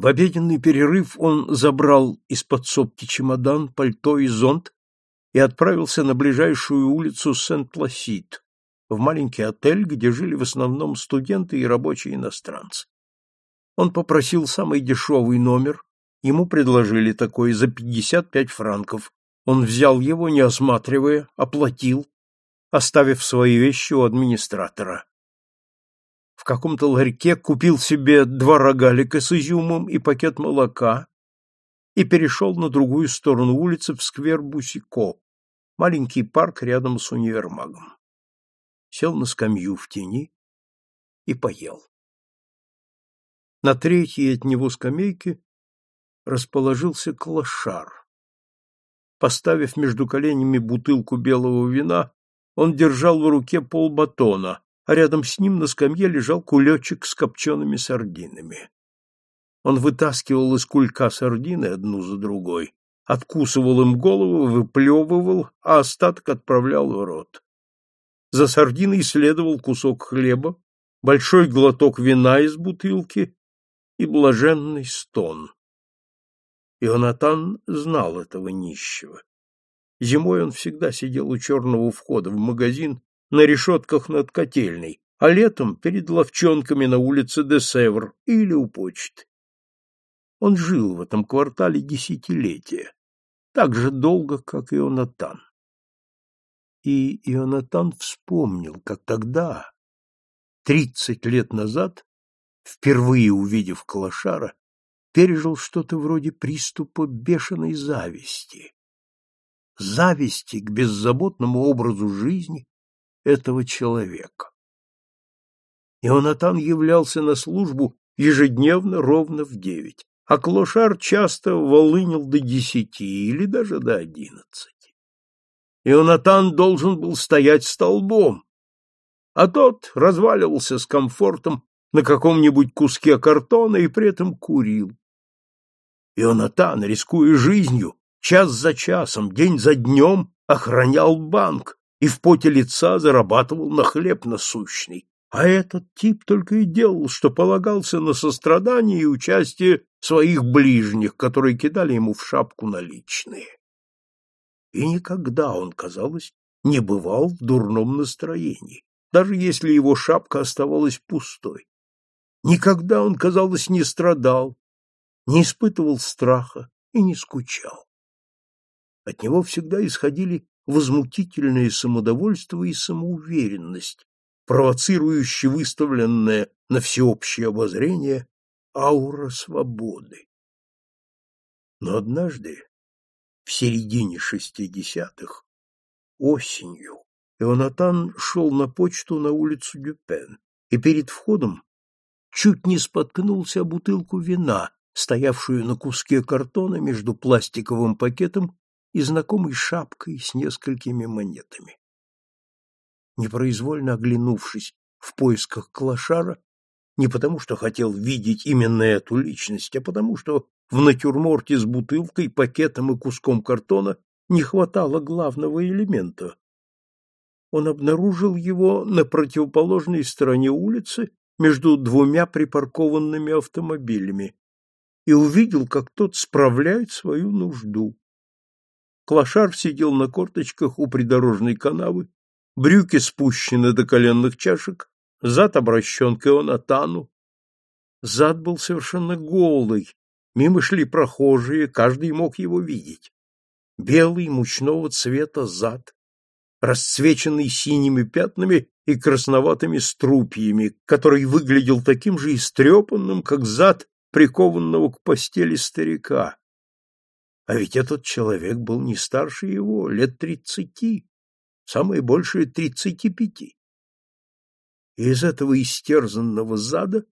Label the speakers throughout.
Speaker 1: В обеденный перерыв он забрал из подсобки чемодан, пальто и зонт и отправился на ближайшую улицу Сент-Ласид, в маленький отель, где жили в основном студенты и рабочие иностранцы. Он попросил самый дешевый номер, ему предложили такой за 55 франков. Он взял его, не осматривая, оплатил, оставив свои вещи у администратора в каком-то ларьке купил себе два рогалика с изюмом и пакет молока и перешел на другую сторону улицы в сквер Бусико, маленький парк рядом с универмагом. Сел на скамью в тени и поел. На третьей от него скамейке расположился клошар. Поставив между коленями бутылку белого вина, он держал в руке полбатона, а рядом с ним на скамье лежал кулечек с копчеными сардинами. Он вытаскивал из кулька сардины одну за другой, откусывал им голову, выплевывал, а остаток отправлял в рот. За сардиной следовал кусок хлеба, большой глоток вина из бутылки и блаженный стон. Ионатан знал этого нищего. Зимой он всегда сидел у черного входа в магазин на решетках над котельной, а летом перед ловчонками на улице Десевр или у почты. Он жил в этом квартале десятилетия, так же долго, как и Ионатан. И Ионатан вспомнил, как тогда, тридцать лет назад, впервые увидев Калашара, пережил что-то вроде приступа бешеной зависти. Зависти к беззаботному образу жизни, этого человека. Ионатан являлся на службу ежедневно ровно в девять, а Клошар часто волынил до десяти или даже до одиннадцати. Ионатан должен был стоять столбом, а тот разваливался с комфортом на каком-нибудь куске картона и при этом курил. Ионатан, рискуя жизнью, час за часом, день за днем охранял банк, и в поте лица зарабатывал на хлеб насущный. А этот тип только и делал, что полагался на сострадание и участие своих ближних, которые кидали ему в шапку наличные. И никогда он, казалось, не бывал в дурном настроении, даже если его шапка оставалась пустой. Никогда он, казалось, не страдал, не испытывал страха и не скучал. От него всегда исходили возмутительное самодовольство и самоуверенность, провоцирующе выставленное на всеобщее обозрение аура свободы. Но однажды, в середине шестидесятых, осенью, Ионатан шел на почту на улицу Дюпен и перед входом чуть не споткнулся о бутылку вина, стоявшую на куске картона между пластиковым пакетом и знакомой шапкой с несколькими монетами. Непроизвольно оглянувшись в поисках клошара, не потому что хотел видеть именно эту личность, а потому что в натюрморте с бутылкой, пакетом и куском картона не хватало главного элемента. Он обнаружил его на противоположной стороне улицы между двумя припаркованными автомобилями и увидел, как тот справляет свою нужду, Клошар сидел на корточках у придорожной канавы, брюки спущены до коленных чашек, зад обращен к Ионатану. Зад был совершенно голый, мимо шли прохожие, каждый мог его видеть. Белый мучного цвета зад, расцвеченный синими пятнами и красноватыми струпьями, который выглядел таким же истрепанным, как зад прикованного к постели старика, а ведь этот человек был не старше его, лет тридцати, самое большее тридцати пяти. И из этого истерзанного зада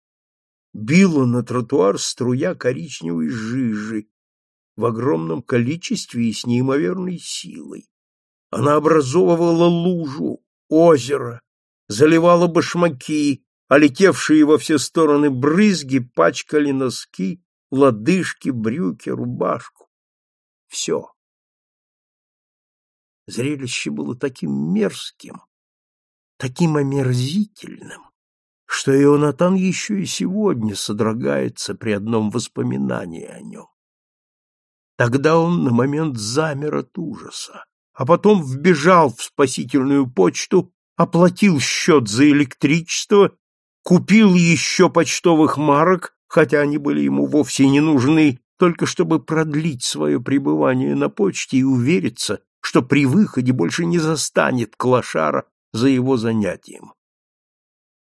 Speaker 1: била на тротуар струя коричневой жижи в огромном количестве и с неимоверной силой. Она образовывала лужу, озеро, заливала башмаки, а летевшие во все стороны брызги пачкали носки, лодыжки, брюки, рубашку. Все. Зрелище было таким мерзким, таким омерзительным, что Ионатан еще и сегодня содрогается при одном воспоминании о нем. Тогда он на момент замер от ужаса, а потом вбежал в спасительную почту, оплатил счет за электричество, купил еще почтовых марок, хотя они были ему вовсе не нужны, только чтобы продлить свое пребывание на почте и увериться, что при выходе больше не застанет клошара за его занятием.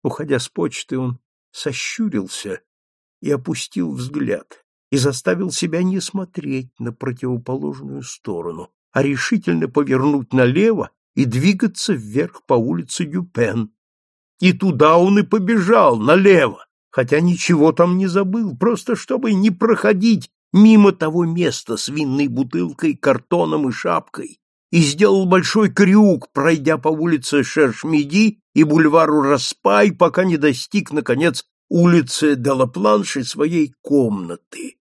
Speaker 1: Уходя с почты, он сощурился и опустил взгляд и заставил себя не смотреть на противоположную сторону, а решительно повернуть налево и двигаться вверх по улице Дюпен. И туда он и побежал, налево, хотя ничего там не забыл, просто чтобы не проходить мимо того места с винной бутылкой, картоном и шапкой и сделал большой крюк, пройдя по улице Шершмиди и бульвару Распай, пока не достиг, наконец, улицы Делапланш и своей комнаты,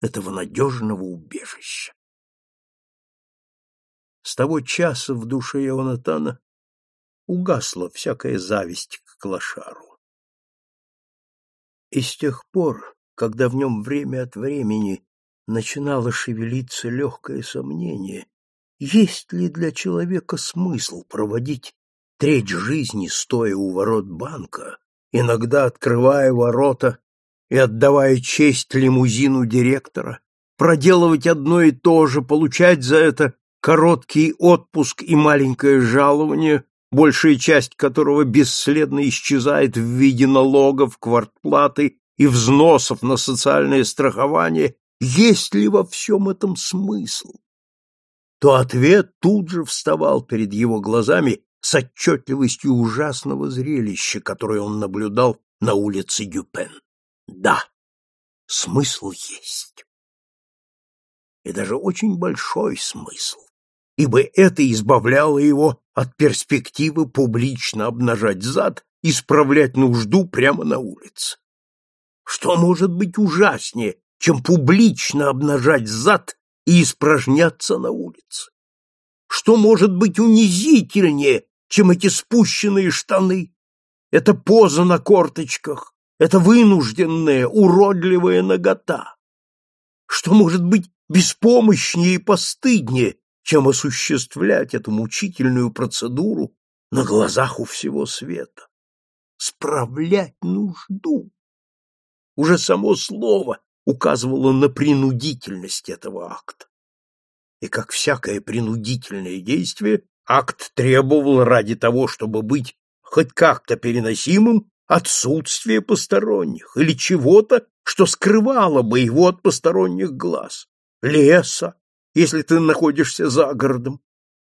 Speaker 1: этого надежного убежища. С того часа в душе Ионатана угасла всякая зависть к Клашару. И с тех пор когда в нем время от времени начинало шевелиться легкое сомнение, есть ли для человека смысл проводить треть жизни, стоя у ворот банка, иногда открывая ворота и отдавая честь лимузину директора, проделывать одно и то же, получать за это короткий отпуск и маленькое жалование, большая часть которого бесследно исчезает в виде налогов, квартплаты и взносов на социальное страхование, есть ли во всем этом смысл, то ответ тут же вставал перед его глазами с отчетливостью ужасного зрелища, которое он наблюдал на улице Дюпен. Да, смысл есть. И даже очень большой смысл, ибо это избавляло его от перспективы публично обнажать зад исправлять нужду прямо на улице. Что может быть ужаснее, чем публично обнажать зад и испражняться на улице? Что может быть унизительнее, чем эти спущенные штаны? Это поза на корточках, это вынужденная, уродливая нагота. Что может быть беспомощнее и постыднее, чем осуществлять эту мучительную процедуру на глазах у всего света? Справлять нужду. Уже само слово указывало на принудительность этого акта. И как всякое принудительное действие, акт требовал ради того, чтобы быть хоть как-то переносимым, отсутствие посторонних или чего-то, что скрывало бы его от посторонних глаз. Леса, если ты находишься за городом,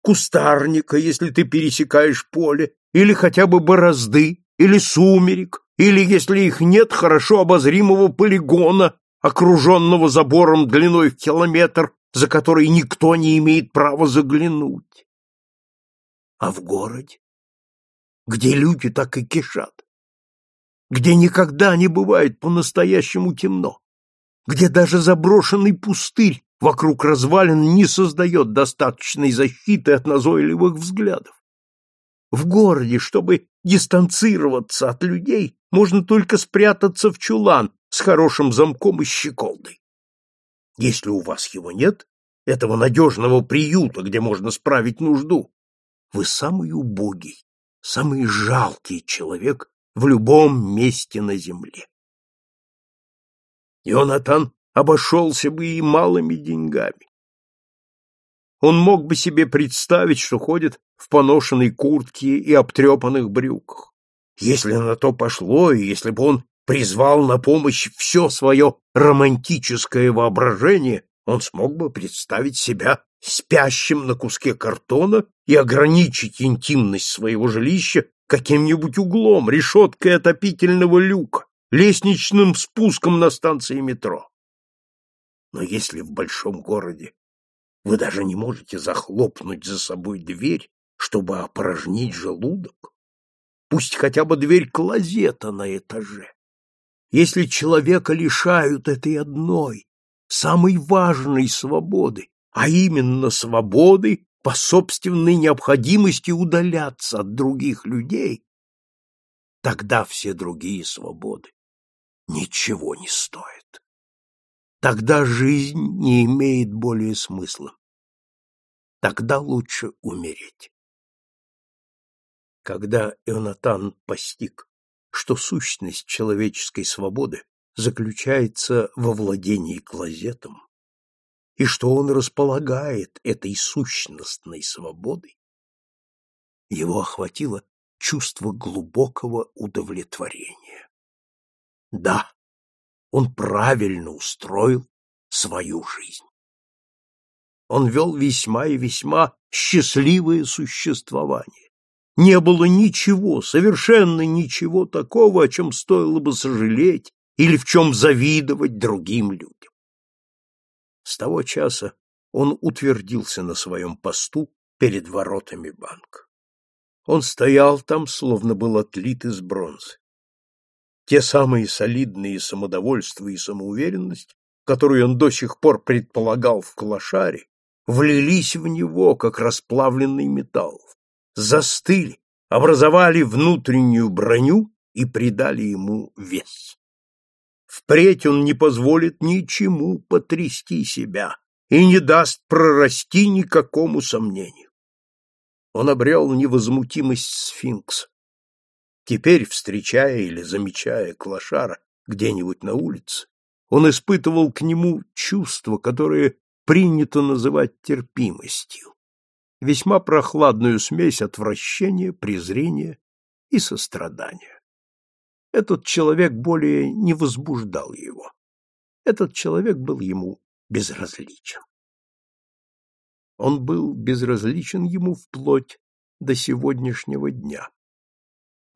Speaker 1: кустарника, если ты пересекаешь поле, или хотя бы борозды, или сумерек, или, если их нет, хорошо обозримого полигона, окруженного забором длиной в километр, за который никто не имеет права заглянуть. А в городе, где люди так и кишат, где никогда не бывает по-настоящему темно, где даже заброшенный пустырь вокруг развалин не создает достаточной защиты от назойливых взглядов, в городе, чтобы дистанцироваться от людей, можно только спрятаться в чулан с хорошим замком и щеколдой. Если у вас его нет, этого надежного приюта, где можно справить нужду, вы самый убогий, самый жалкий человек в любом месте на земле. Ионатан обошелся бы и малыми деньгами он мог бы себе представить, что ходит в поношенной куртке и обтрепанных брюках. Если на то пошло, и если бы он призвал на помощь все свое романтическое воображение, он смог бы представить себя спящим на куске картона и ограничить интимность своего жилища каким-нибудь углом, решеткой отопительного люка, лестничным спуском на станции метро. Но если в большом городе вы даже не можете захлопнуть за собой дверь, чтобы опорожнить желудок. Пусть хотя бы дверь клозета на этаже. Если человека лишают этой одной, самой важной свободы, а именно свободы по собственной необходимости удаляться от других людей, тогда все другие свободы ничего не стоят. Тогда жизнь не имеет более смысла. Тогда лучше умереть. Когда Ионатан постиг, что сущность человеческой свободы заключается во владении клозетом, и что он располагает этой сущностной свободой, его охватило чувство глубокого удовлетворения. Да, он правильно устроил свою жизнь. Он вел весьма и весьма счастливое существование. Не было ничего, совершенно ничего такого, о чем стоило бы сожалеть или в чем завидовать другим людям. С того часа он утвердился на своем посту перед воротами банка. Он стоял там, словно был отлит из бронзы те самые солидные самодовольство и самоуверенность, которые он до сих пор предполагал в Калашаре, влились в него, как расплавленный металл, застыли, образовали внутреннюю броню и придали ему вес. Впредь он не позволит ничему потрясти себя и не даст прорасти никакому сомнению. Он обрел невозмутимость сфинкса, Теперь, встречая или замечая клошара где-нибудь на улице, он испытывал к нему чувство, которое принято называть терпимостью, весьма прохладную смесь отвращения, презрения и сострадания. Этот человек более не возбуждал его. Этот человек был ему безразличен. Он был безразличен ему вплоть до сегодняшнего дня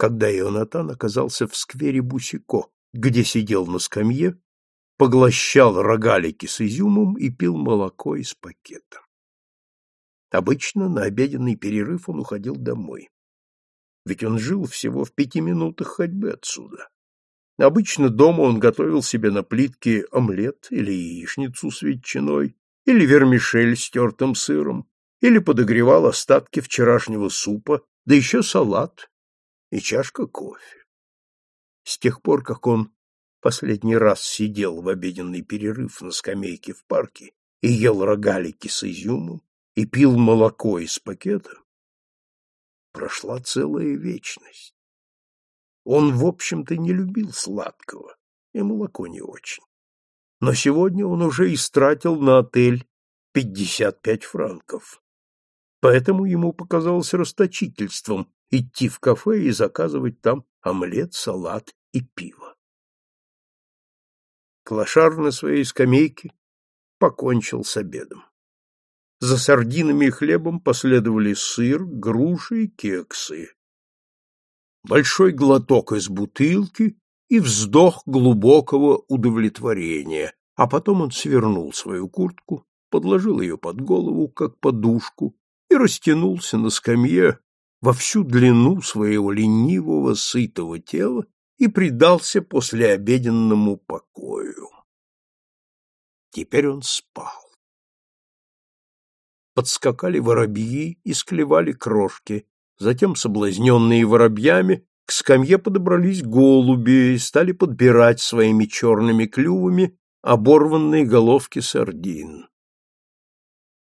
Speaker 1: когда Ионатан оказался в сквере Бусико, где сидел на скамье, поглощал рогалики с изюмом и пил молоко из пакета. Обычно на обеденный перерыв он уходил домой. Ведь он жил всего в пяти минутах ходьбы отсюда. Обычно дома он готовил себе на плитке омлет или яичницу с ветчиной, или вермишель с тертым сыром, или подогревал остатки вчерашнего супа, да еще салат и чашка кофе. С тех пор, как он последний раз сидел в обеденный перерыв на скамейке в парке и ел рогалики с изюмом и пил молоко из пакета, прошла целая вечность. Он, в общем-то, не любил сладкого, и молоко не очень. Но сегодня он уже истратил на отель 55 франков. Поэтому ему показалось расточительством идти в кафе и заказывать там омлет, салат и пиво. Клошар на своей скамейке покончил с обедом. За сардинами и хлебом последовали сыр, груши и кексы. Большой глоток из бутылки и вздох глубокого удовлетворения, а потом он свернул свою куртку, подложил ее под голову, как подушку, и растянулся на скамье, во всю длину своего ленивого, сытого тела и предался послеобеденному покою. Теперь он спал. Подскакали воробьи и склевали крошки, затем, соблазненные воробьями, к скамье подобрались голуби и стали подбирать своими черными клювами оборванные головки сардин.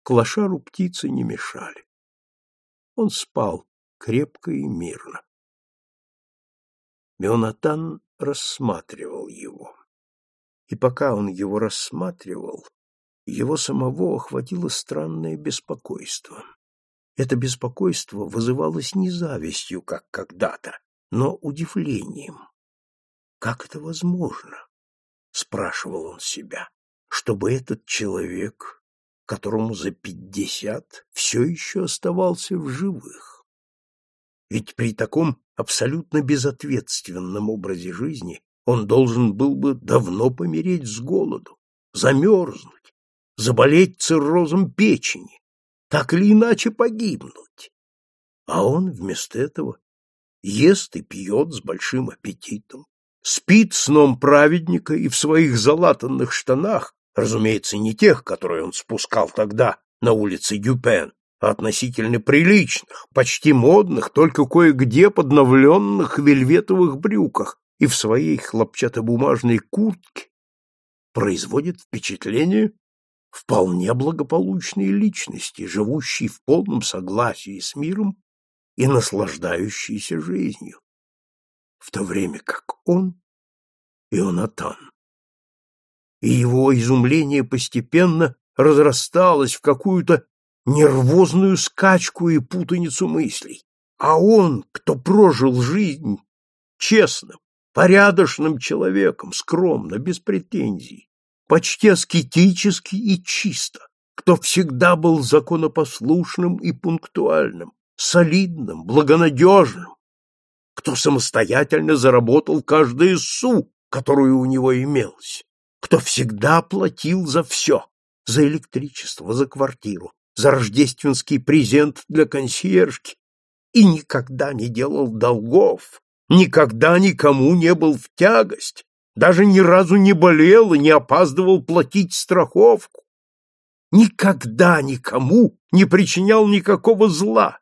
Speaker 1: Клошару птицы не мешали. Он спал, крепко и мирно. Меонатан рассматривал его. И пока он его рассматривал, его самого охватило странное беспокойство. Это беспокойство вызывалось не завистью, как когда-то, но удивлением. «Как это возможно?» — спрашивал он себя. «Чтобы этот человек, которому за пятьдесят, все еще оставался в живых?» Ведь при таком абсолютно безответственном образе жизни он должен был бы давно помереть с голоду, замерзнуть, заболеть циррозом печени, так или иначе погибнуть. А он вместо этого ест и пьет с большим аппетитом, спит сном праведника и в своих залатанных штанах, разумеется, не тех, которые он спускал тогда на улице Дюпен, относительно приличных, почти модных, только кое-где подновленных вельветовых брюках и в своей хлопчатобумажной куртке, производит впечатление вполне благополучной личности, живущей в полном согласии с миром и наслаждающейся жизнью, в то время как он — Ионатан. И его изумление постепенно разрасталось в какую-то нервозную скачку и путаницу мыслей. А он, кто прожил жизнь честным, порядочным человеком, скромно, без претензий, почти аскетически и чисто, кто всегда был законопослушным и пунктуальным, солидным, благонадежным, кто самостоятельно заработал каждое су, которую у него имелось, кто всегда платил за все, за электричество, за квартиру, за рождественский презент для консьержки и никогда не делал долгов, никогда никому не был в тягость, даже ни разу не болел и не опаздывал платить страховку. Никогда никому не причинял никакого зла.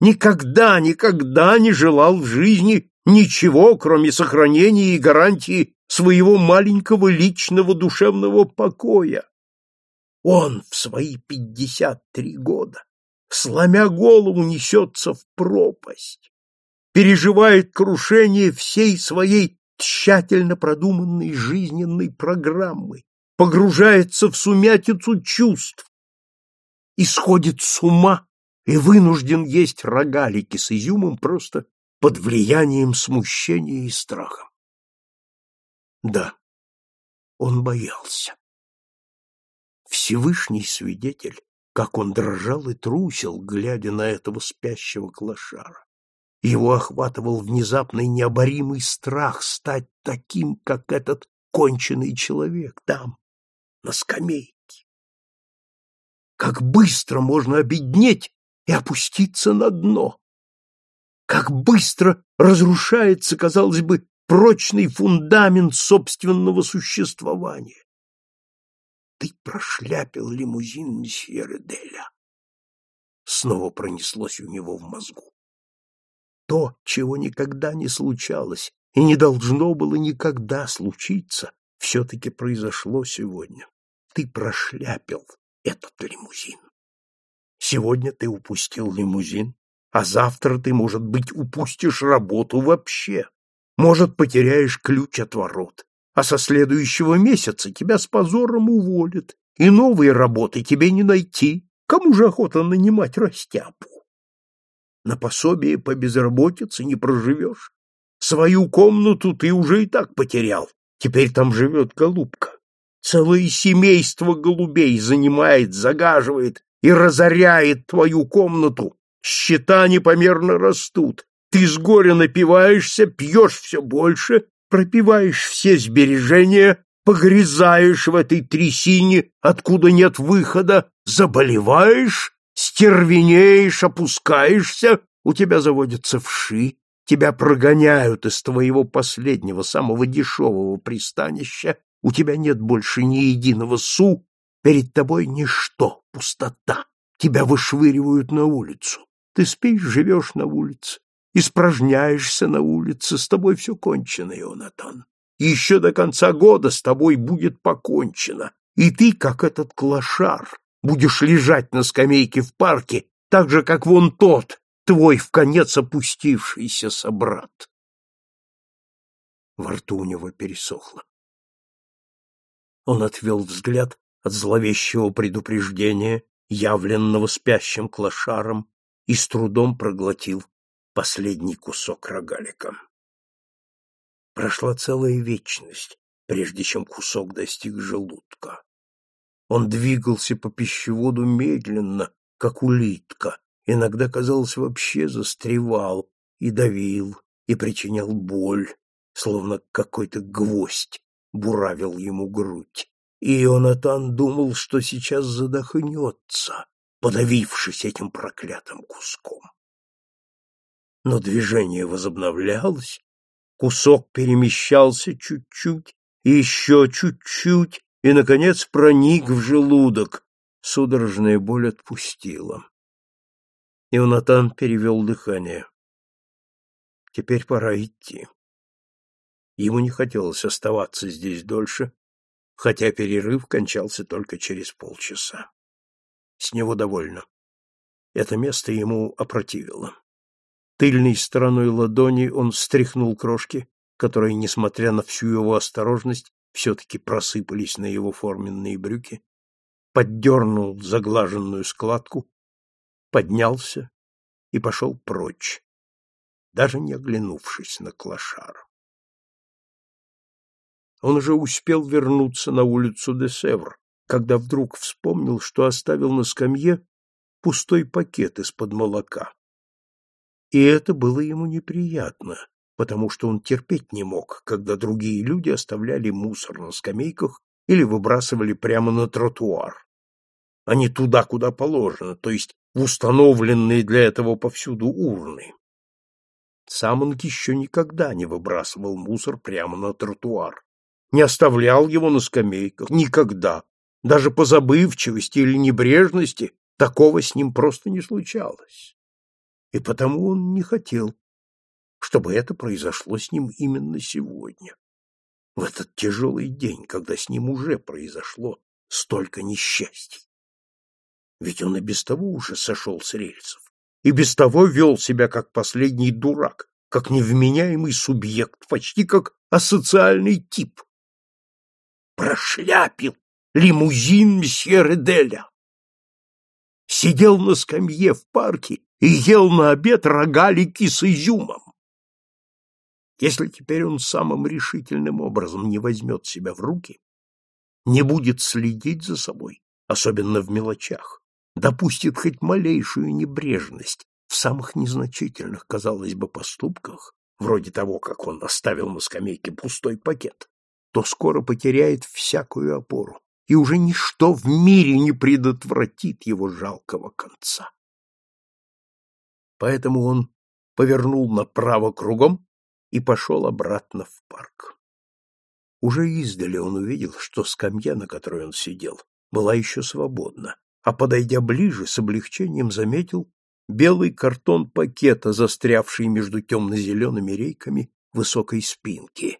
Speaker 1: Никогда, никогда не желал в жизни ничего, кроме сохранения и гарантии своего маленького личного душевного покоя. Он в свои пятьдесят три года, сломя голову, несется в пропасть, переживает крушение всей своей тщательно продуманной жизненной программы, погружается в сумятицу чувств, исходит с ума и вынужден есть рогалики с изюмом просто под влиянием смущения и страха. Да, он боялся. Всевышний свидетель, как он дрожал и трусил, глядя на этого спящего клошара. Его охватывал внезапный необоримый страх стать таким, как этот конченый человек там, на скамейке. Как быстро можно обеднеть и опуститься на дно! Как быстро разрушается, казалось бы, прочный фундамент собственного существования! ты прошляпил лимузин месье Ределя. Снова пронеслось у него в мозгу. То, чего никогда не случалось и не должно было никогда случиться, все-таки произошло сегодня. Ты прошляпил этот лимузин. Сегодня ты упустил лимузин, а завтра ты, может быть, упустишь работу вообще. Может, потеряешь ключ от ворот а со следующего месяца тебя с позором уволят, и новые работы тебе не найти. Кому же охота нанимать растяпу? На пособие по безработице не проживешь. Свою комнату ты уже и так потерял. Теперь там живет голубка. Целое семейство голубей занимает, загаживает и разоряет твою комнату. Счета непомерно растут. Ты с горя напиваешься, пьешь все больше пропиваешь все сбережения, погрязаешь в этой трясине, откуда нет выхода, заболеваешь, стервенеешь, опускаешься, у тебя заводятся вши, тебя прогоняют из твоего последнего, самого дешевого пристанища, у тебя нет больше ни единого су, перед тобой ничто, пустота, тебя вышвыривают на улицу. Ты спишь, живешь на улице, испражняешься на улице, с тобой все кончено, Ионатан. Еще до конца года с тобой будет покончено, и ты, как этот клошар, будешь лежать на скамейке в парке, так же, как вон тот, твой в конец опустившийся собрат. Во рту у него пересохло. Он отвел взгляд от зловещего предупреждения, явленного спящим клошаром, и с трудом проглотил последний кусок рогалика. Прошла целая вечность, прежде чем кусок достиг желудка. Он двигался по пищеводу медленно, как улитка, иногда, казалось, вообще застревал и давил, и причинял боль, словно какой-то гвоздь буравил ему грудь. И Ионатан думал, что сейчас задохнется, подавившись этим проклятым куском но движение возобновлялось, кусок перемещался чуть-чуть и еще чуть-чуть, и, наконец, проник в желудок. Судорожная боль отпустила. Ионатан перевел дыхание. Теперь пора идти. Ему не хотелось оставаться здесь дольше, хотя перерыв кончался только через полчаса. С него довольно. Это место ему опротивило. Тыльной стороной ладони он встряхнул крошки, которые, несмотря на всю его осторожность, все-таки просыпались на его форменные брюки, поддернул заглаженную складку, поднялся и пошел прочь, даже не оглянувшись на клошара. Он уже успел вернуться на улицу де Севр, когда вдруг вспомнил, что оставил на скамье пустой пакет из-под молока. И это было ему неприятно, потому что он терпеть не мог, когда другие люди оставляли мусор на скамейках или выбрасывали прямо на тротуар, а не туда, куда положено, то есть в установленные для этого повсюду урны. Сам он еще никогда не выбрасывал мусор прямо на тротуар, не оставлял его на скамейках, никогда, даже по забывчивости или небрежности такого с ним просто не случалось и потому он не хотел, чтобы это произошло с ним именно сегодня, в этот тяжелый день, когда с ним уже произошло столько несчастий. Ведь он и без того уже сошел с рельсов, и без того вел себя как последний дурак, как невменяемый субъект, почти как асоциальный тип. Прошляпил лимузин мсье Ределя. Сидел на скамье в парке и ел на обед рогалики с изюмом. Если теперь он самым решительным образом не возьмет себя в руки, не будет следить за собой, особенно в мелочах, допустит хоть малейшую небрежность в самых незначительных, казалось бы, поступках, вроде того, как он оставил на скамейке пустой пакет, то скоро потеряет всякую опору, и уже ничто в мире не предотвратит его жалкого конца поэтому он повернул направо кругом и пошел обратно в парк. Уже издали он увидел, что скамья, на которой он сидел, была еще свободна, а, подойдя ближе, с облегчением заметил белый картон пакета, застрявший между темно-зелеными рейками высокой спинки.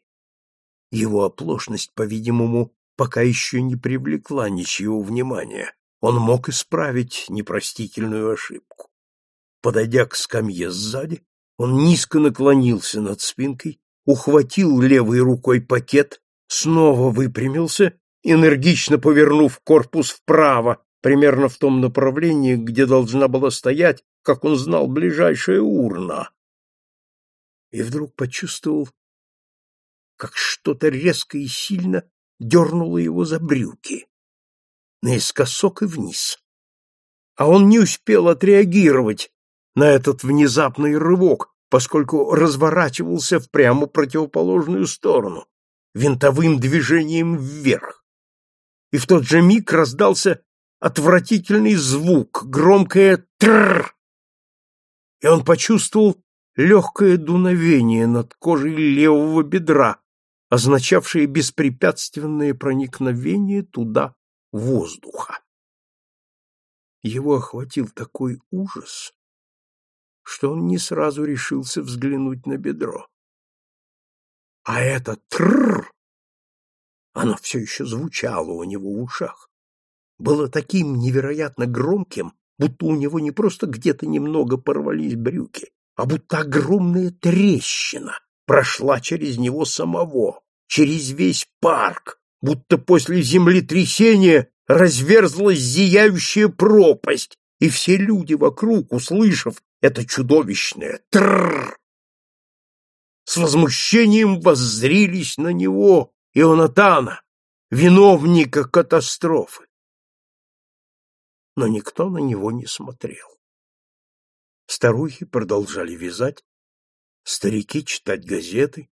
Speaker 1: Его оплошность, по-видимому, пока еще не привлекла ничьего внимания. Он мог исправить непростительную ошибку. Подойдя к скамье сзади, он низко наклонился над спинкой, ухватил левой рукой пакет, снова выпрямился, энергично повернув корпус вправо, примерно в том направлении, где должна была стоять, как он знал, ближайшая урна. И вдруг почувствовал, как что-то резко и сильно дернуло его за брюки, наискосок и вниз. А он не успел отреагировать, на этот внезапный рывок, поскольку разворачивался в прямо противоположную сторону, винтовым движением вверх. И в тот же миг раздался отвратительный звук, громкое «трррр», и он почувствовал легкое дуновение над кожей левого бедра, означавшее беспрепятственное проникновение туда воздуха. Его охватил такой ужас, что он не сразу решился взглянуть на бедро. А это тррр! Оно все еще звучало у него в ушах. Было таким невероятно громким, будто у него не просто где-то немного порвались брюки, а будто огромная трещина прошла через него самого, через весь парк, будто после землетрясения разверзлась зияющая пропасть, и все люди вокруг, услышав это чудовищное «трррр». С возмущением воззрились на него Ионатана, виновника катастрофы. Но никто на него не смотрел. Старухи продолжали вязать, старики читать газеты,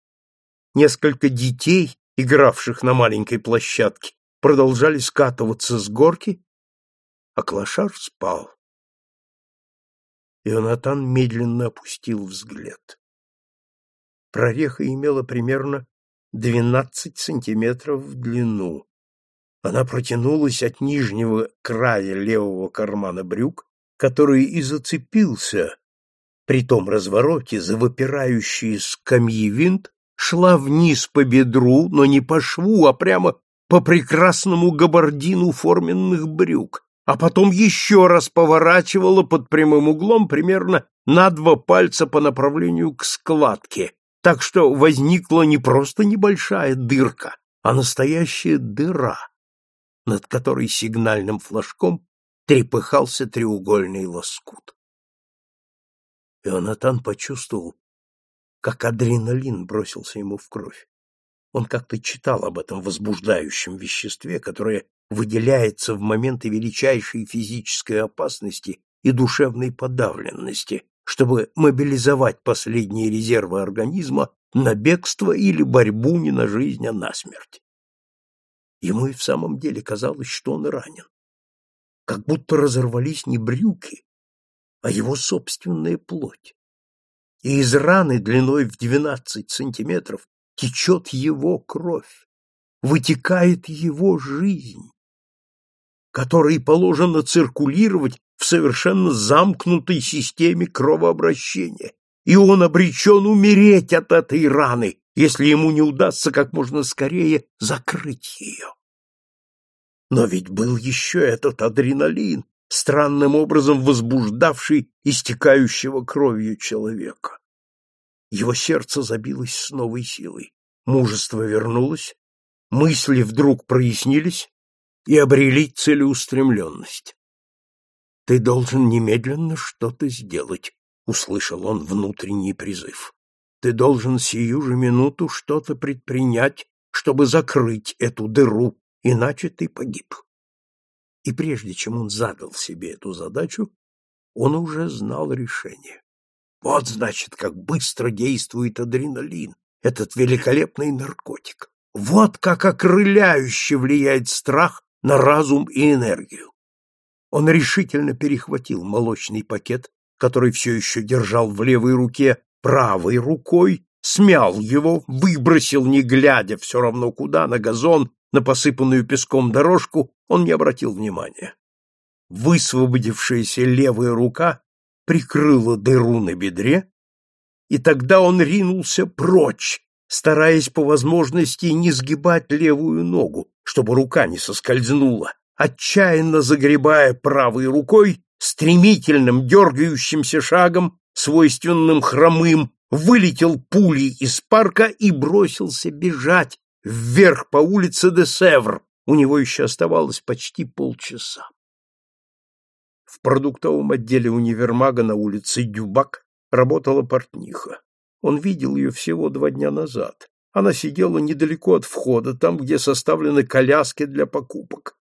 Speaker 1: несколько детей, игравших на маленькой площадке, продолжали скатываться с горки, а Клашар спал. Ионатан медленно опустил взгляд. Прореха имела примерно двенадцать сантиметров в длину. Она протянулась от нижнего края левого кармана брюк, который и зацепился. При том развороте за выпирающий скамьи винт шла вниз по бедру, но не по шву, а прямо по прекрасному габардину форменных брюк, а потом еще раз поворачивала под прямым углом примерно на два пальца по направлению к складке, так что возникла не просто небольшая дырка, а настоящая дыра, над которой сигнальным флажком трепыхался треугольный лоскут. Ионатан почувствовал, как адреналин бросился ему в кровь. Он как-то читал об этом возбуждающем веществе, которое выделяется в моменты величайшей физической опасности и душевной подавленности, чтобы мобилизовать последние резервы организма на бегство или борьбу не на жизнь, а на смерть. Ему и в самом деле казалось, что он ранен. Как будто разорвались не брюки, а его собственная плоть. И из раны длиной в двенадцать сантиметров течет его кровь, вытекает его жизнь которые положено циркулировать в совершенно замкнутой системе кровообращения, и он обречен умереть от этой раны, если ему не удастся как можно скорее закрыть ее. Но ведь был еще этот адреналин, странным образом возбуждавший истекающего кровью человека. Его сердце забилось с новой силой. Мужество вернулось, мысли вдруг прояснились, и обрели целеустремленность. «Ты должен немедленно что-то сделать», — услышал он внутренний призыв. «Ты должен сию же минуту что-то предпринять, чтобы закрыть эту дыру, иначе ты погиб». И прежде чем он задал себе эту задачу, он уже знал решение. Вот, значит, как быстро действует адреналин, этот великолепный наркотик. Вот как окрыляюще влияет страх на разум и энергию. Он решительно перехватил молочный пакет, который все еще держал в левой руке правой рукой, смял его, выбросил, не глядя, все равно куда, на газон, на посыпанную песком дорожку, он не обратил внимания. Высвободившаяся левая рука прикрыла дыру на бедре, и тогда он ринулся прочь, стараясь по возможности не сгибать левую ногу, чтобы рука не соскользнула, отчаянно загребая правой рукой, стремительным дергающимся шагом, свойственным хромым, вылетел пулей из парка и бросился бежать вверх по улице де Севр. У него еще оставалось почти полчаса. В продуктовом отделе универмага на улице Дюбак работала портниха. Он видел ее всего два дня назад. Она сидела недалеко от входа, там, где составлены коляски для покупок.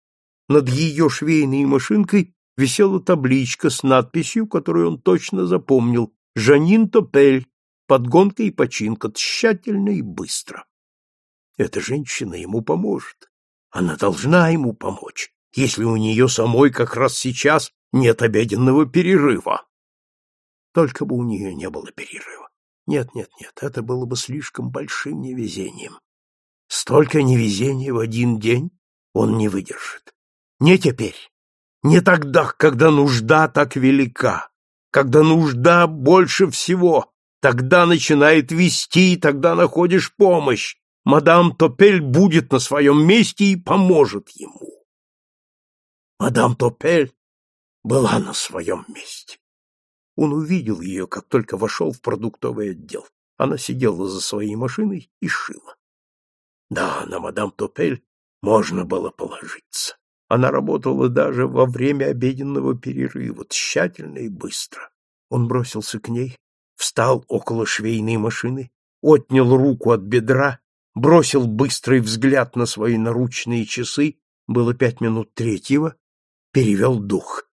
Speaker 1: Над ее швейной машинкой висела табличка с надписью, которую он точно запомнил «Жанин Топель. Подгонка и починка. Тщательно и быстро». Эта женщина ему поможет. Она должна ему помочь, если у нее самой как раз сейчас нет обеденного перерыва. Только бы у нее не было перерыва. Нет, нет, нет, это было бы слишком большим невезением. Столько невезения в один день он не выдержит. Не теперь, не тогда, когда нужда так велика, когда нужда больше всего, тогда начинает вести, тогда находишь помощь. Мадам Топель будет на своем месте и поможет ему. Мадам Топель была на своем месте. Он увидел ее, как только вошел в продуктовый отдел. Она сидела за своей машиной и шила. Да, на мадам Топель можно было положиться. Она работала даже во время обеденного перерыва, тщательно и быстро. Он бросился к ней, встал около швейной машины, отнял руку от бедра, бросил быстрый взгляд на свои наручные часы, было пять минут третьего, перевел дух.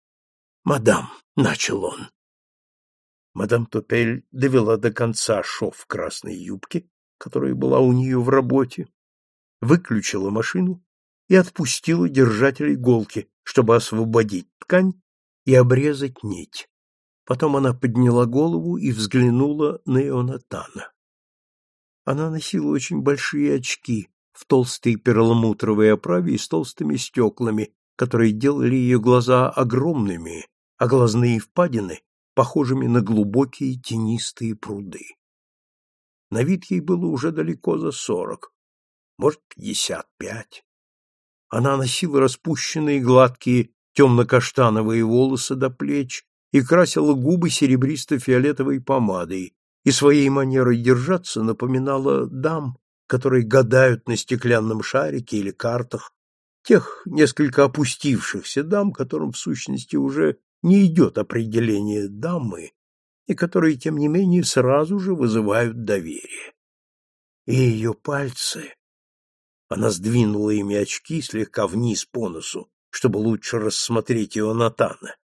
Speaker 1: «Мадам», — начал он, Мадам Топель довела до конца шов красной юбки, которая была у нее в работе, выключила машину и отпустила держателя иголки, чтобы освободить ткань и обрезать нить. Потом она подняла голову и взглянула на Ионатана. Она носила очень большие очки в толстой перламутровой оправе и с толстыми стеклами, которые делали ее глаза огромными, а глазные впадины похожими на глубокие тенистые пруды. На вид ей было уже далеко за сорок, может, пятьдесят пять. Она носила распущенные гладкие темно-каштановые волосы до плеч и красила губы серебристо-фиолетовой помадой, и своей манерой держаться напоминала дам, которые гадают на стеклянном шарике или картах, тех несколько опустившихся дам, которым в сущности уже не идет определение дамы и которые, тем не менее, сразу же вызывают доверие. И ее пальцы... Она сдвинула ими очки слегка вниз по носу, чтобы лучше рассмотреть его Натана.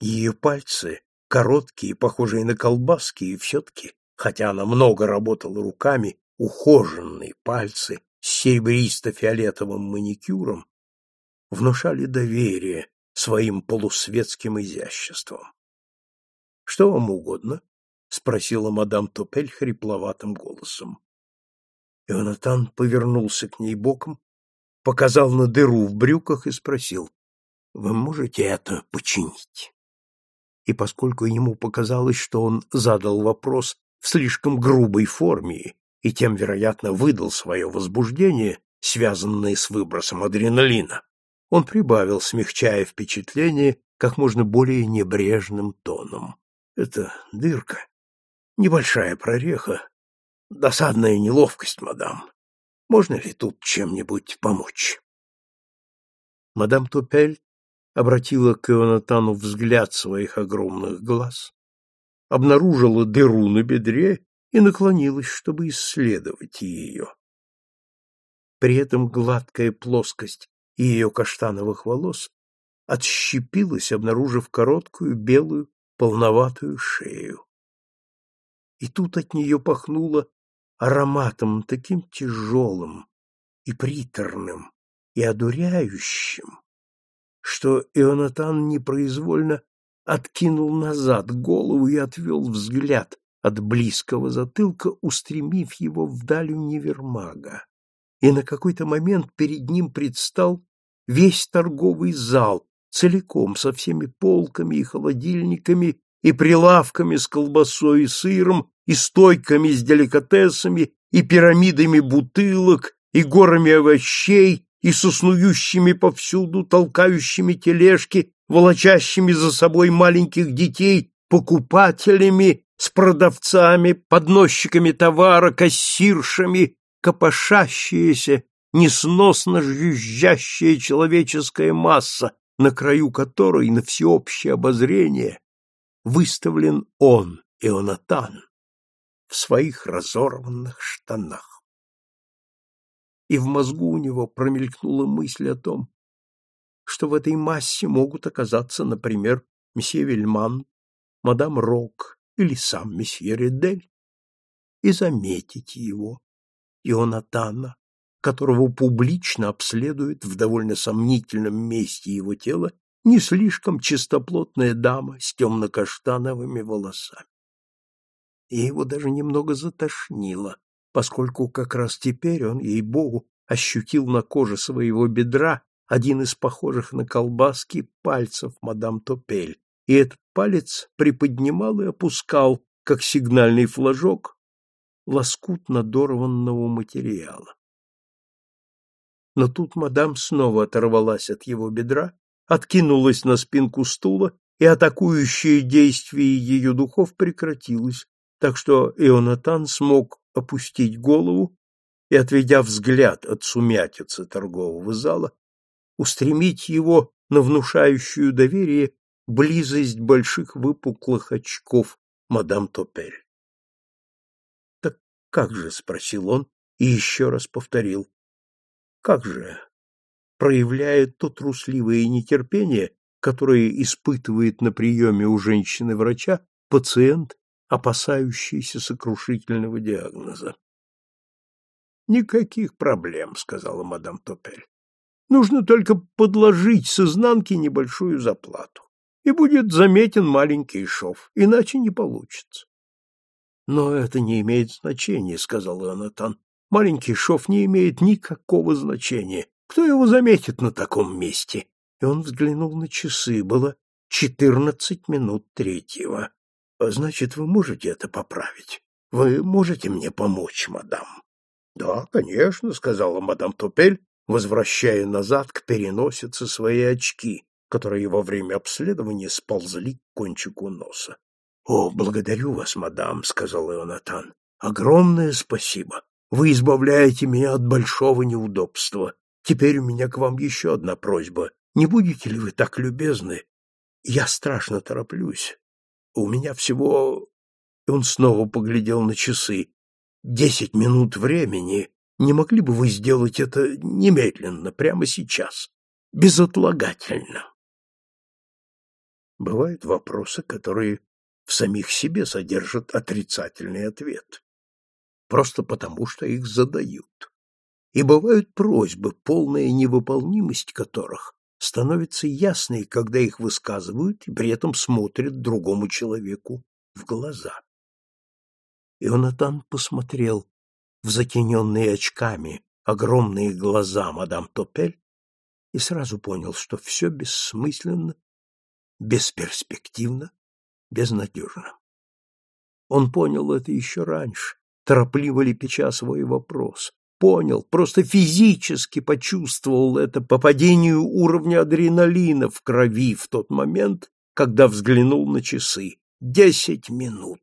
Speaker 1: Ее пальцы, короткие, похожие на колбаски, и все-таки, хотя она много работала руками, ухоженные пальцы с серебристо-фиолетовым маникюром, внушали доверие, своим полусветским изяществом. — Что вам угодно? — спросила мадам Топель хрипловатым голосом. Ионатан повернулся к ней боком, показал на дыру в брюках и спросил, «Вы можете это починить?» И поскольку ему показалось, что он задал вопрос в слишком грубой форме и тем, вероятно, выдал свое возбуждение, связанное с выбросом адреналина, он прибавил, смягчая впечатление, как можно более небрежным тоном. Это дырка. Небольшая прореха. Досадная неловкость, мадам. Можно ли тут чем-нибудь помочь? Мадам Тупель обратила к Ионатану взгляд своих огромных глаз, обнаружила дыру на бедре и наклонилась, чтобы исследовать ее. При этом гладкая плоскость и ее каштановых волос, отщепилась, обнаружив короткую белую полноватую шею. И тут от нее пахнуло ароматом таким тяжелым и приторным, и одуряющим, что Ионатан непроизвольно откинул назад голову и отвел взгляд от близкого затылка, устремив его вдаль универмага. И на какой-то момент перед ним предстал весь торговый зал целиком со всеми полками и холодильниками и прилавками с колбасой и сыром и стойками с деликатесами и пирамидами бутылок и горами овощей и соснующими повсюду, толкающими тележки, волочащими за собой маленьких детей, покупателями, с продавцами, подносчиками товара, кассиршами, копошащиеся несносно жужжащая человеческая масса, на краю которой, на всеобщее обозрение, выставлен он, Ионатан, в своих разорванных штанах. И в мозгу у него промелькнула мысль о том, что в этой массе могут оказаться, например, месье Вельман, мадам Рок или сам месье Редель, и заметить его, Ионатана, которого публично обследует в довольно сомнительном месте его тела не слишком чистоплотная дама с темно-каштановыми волосами. И его даже немного затошнило, поскольку как раз теперь он, ей-богу, ощутил на коже своего бедра один из похожих на колбаски пальцев мадам Топель, и этот палец приподнимал и опускал, как сигнальный флажок, лоскут надорванного материала но тут мадам снова оторвалась от его бедра, откинулась на спинку стула, и атакующее действие ее духов прекратилось, так что Ионатан смог опустить голову и, отведя взгляд от сумятицы торгового зала, устремить его на внушающую доверие близость больших выпуклых очков мадам Топель. «Так как же?» — спросил он и еще раз повторил. Как же? Проявляет то трусливое нетерпение, которое испытывает на приеме у женщины-врача пациент, опасающийся сокрушительного диагноза. «Никаких проблем», — сказала мадам Топель. «Нужно только подложить с изнанки небольшую заплату, и будет заметен маленький шов, иначе не получится». «Но это не имеет значения», — сказал Анатан. Маленький шов не имеет никакого значения. Кто его заметит на таком месте? И он взглянул на часы. Было четырнадцать минут третьего. А значит, вы можете это поправить? Вы можете мне помочь, мадам? Да, конечно, сказала мадам Тупель, возвращая назад к переносице свои очки, которые во время обследования сползли к кончику носа. — О, благодарю вас, мадам, — сказал Ионатан. — Огромное спасибо. Вы избавляете меня от большого неудобства. Теперь у меня к вам еще одна просьба. Не будете ли вы так любезны? Я страшно тороплюсь. У меня всего...» Он снова поглядел на часы. «Десять минут времени. Не могли бы вы сделать это немедленно, прямо сейчас? Безотлагательно?» Бывают вопросы, которые в самих себе содержат отрицательный ответ просто потому, что их задают. И бывают просьбы, полная невыполнимость которых становится ясной, когда их высказывают и при этом смотрят другому человеку в глаза. Ионатан посмотрел в затененные очками огромные глаза мадам Топель и сразу понял, что все бессмысленно, бесперспективно, безнадежно. Он понял это еще раньше, торопливо лепеча свой вопрос. Понял, просто физически почувствовал это по падению уровня адреналина в крови в тот момент, когда взглянул на часы. Десять минут.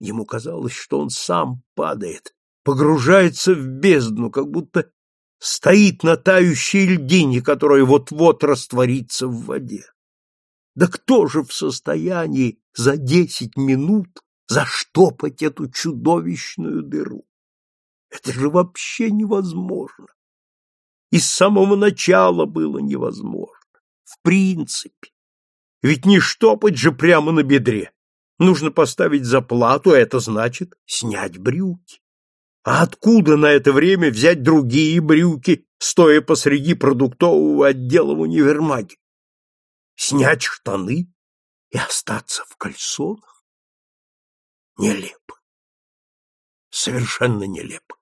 Speaker 1: Ему казалось, что он сам падает, погружается в бездну, как будто стоит на тающей льдине, которая вот-вот растворится в воде. Да кто же в состоянии за десять минут заштопать эту чудовищную дыру. Это же вообще невозможно. И с самого начала было невозможно. В принципе. Ведь не штопать же прямо на бедре. Нужно поставить заплату, а это значит снять брюки. А откуда на это время взять другие брюки, стоя посреди продуктового отдела в универмаге? Снять штаны и остаться в кальсонах? Нелепо. Совершенно нелепо.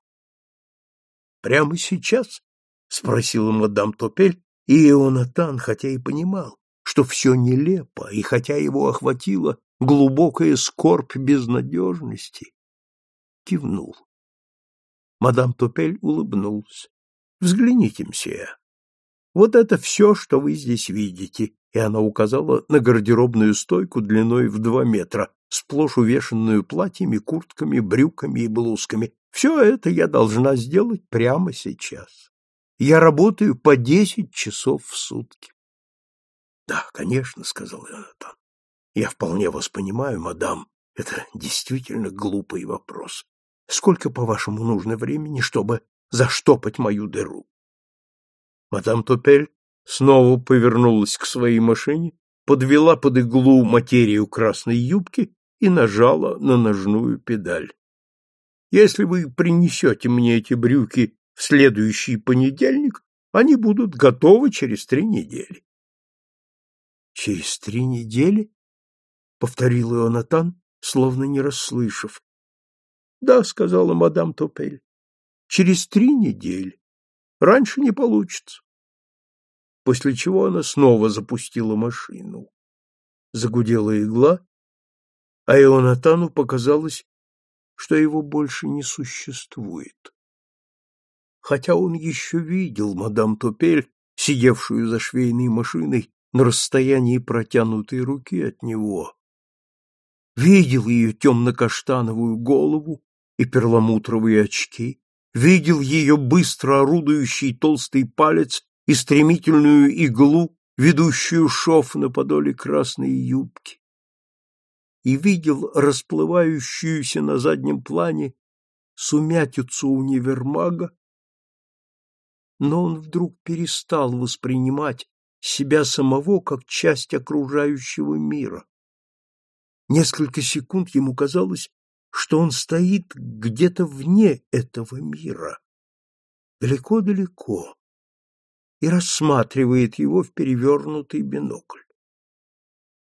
Speaker 1: Прямо сейчас? спросила мадам Топель, и Ионатан, хотя и понимал, что все нелепо, и хотя его охватила глубокая скорбь безнадежности, кивнул. Мадам Топель улыбнулась. «Взгляните, мсье. Вот это все, что вы здесь видите». И она указала на гардеробную стойку длиной в два метра, сплошь увешанную платьями, куртками, брюками и блузками. Все это я должна сделать прямо сейчас. Я работаю по десять часов в сутки. — Да, конечно, — сказал Йонатан. — Я вполне вас понимаю, мадам. Это действительно глупый вопрос. Сколько, по-вашему, нужно времени, чтобы заштопать мою дыру? Мадам Топель снова повернулась к своей машине, подвела под иглу материю красной юбки и нажала на ножную педаль. Если вы принесете мне эти брюки в следующий понедельник, они будут готовы через три недели. — Через три недели? — повторил Ионатан, словно не расслышав. — Да, — сказала мадам Топель, — через три недели. Раньше не получится. После чего она снова запустила машину. Загудела игла, а Ионатану показалось, что его больше не существует. Хотя он еще видел мадам Топель, сидевшую за швейной машиной на расстоянии протянутой руки от него, видел ее темно-каштановую голову и перламутровые очки, видел ее быстро орудующий толстый палец и стремительную иглу, ведущую шов на подоле красной юбки, и видел расплывающуюся на заднем плане сумятицу универмага, но он вдруг перестал воспринимать себя самого как часть окружающего мира. Несколько секунд ему казалось, что он стоит где-то вне этого мира, далеко-далеко, и рассматривает его в перевернутый бинокль.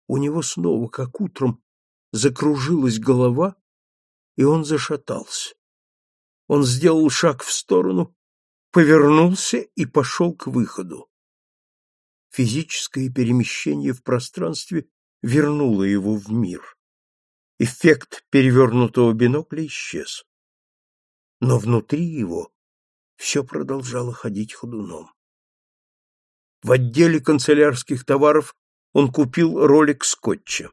Speaker 1: У него снова, как утром, закружилась голова, и он зашатался. Он сделал шаг в сторону, повернулся и пошел к выходу. Физическое перемещение в пространстве вернуло его в мир. Эффект перевернутого бинокля исчез. Но внутри его все продолжало ходить ходуном. В отделе канцелярских товаров он купил ролик скотча.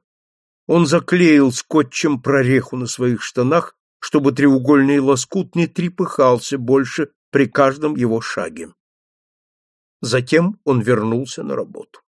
Speaker 1: Он заклеил скотчем прореху на своих штанах, чтобы треугольный лоскут не трепыхался больше при каждом его шаге. Затем он вернулся на работу.